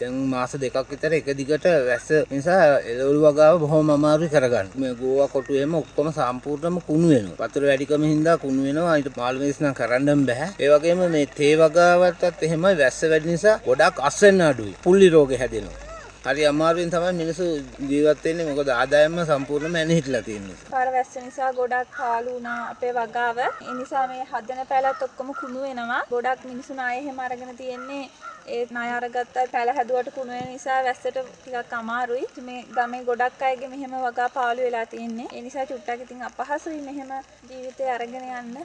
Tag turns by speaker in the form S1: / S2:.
S1: දැන් මාස දෙකක් විතර එක දිගට වැස්ස නිසා එළවලු වගාව බොහොම අමාරුයි කරගන්න. මේ ගෝවා කොටුවේම ඔක්කොම සම්පූර්ණයෙන්ම කුණු වෙනවා. වතුර වැඩිකම හින්දා කුණු වෙනවා. ඊට මාළු මේස් නම් කරන්න බෑ. ඒ වගේම මේ තේ වගාවටත් එහෙමයි වැස්ස වැඩි නිසා ගොඩක් අස්වෙන්න අඩුයි. පුල්ලි රෝගේ හැදෙනවා. හරි අමාරුවෙන් තමයි මිනිස්සු ජීවත් වෙන්නේ මොකද ආදායම සම්පූර්ණයෙන්ම ඇනහිටලා තියෙන නිසා.
S2: පාර වැස්ස නිසා ගොඩක් කාලු වුණා අපේ වගාව. ඒ නිසා මේ හදන පැලත් ඔක්කොම කුණු වෙනවා. ගොඩක් මිනිස්සු ණය එහෙම අරගෙන තියෙන්නේ ඒ ණය අරගත්ත පැල හැදුවට කුණු වෙන නිසා වැස්සට ටිකක් අමාරුයි. මේ ගමේ ගොඩක් අයගේ මෙහෙම වගා පාළු වෙලා තියෙන්නේ. ඒ නිසා චුට්ටක් ඉතින් අපහසුයි මෙහෙම ජීවිතේ අරගෙන යන්න.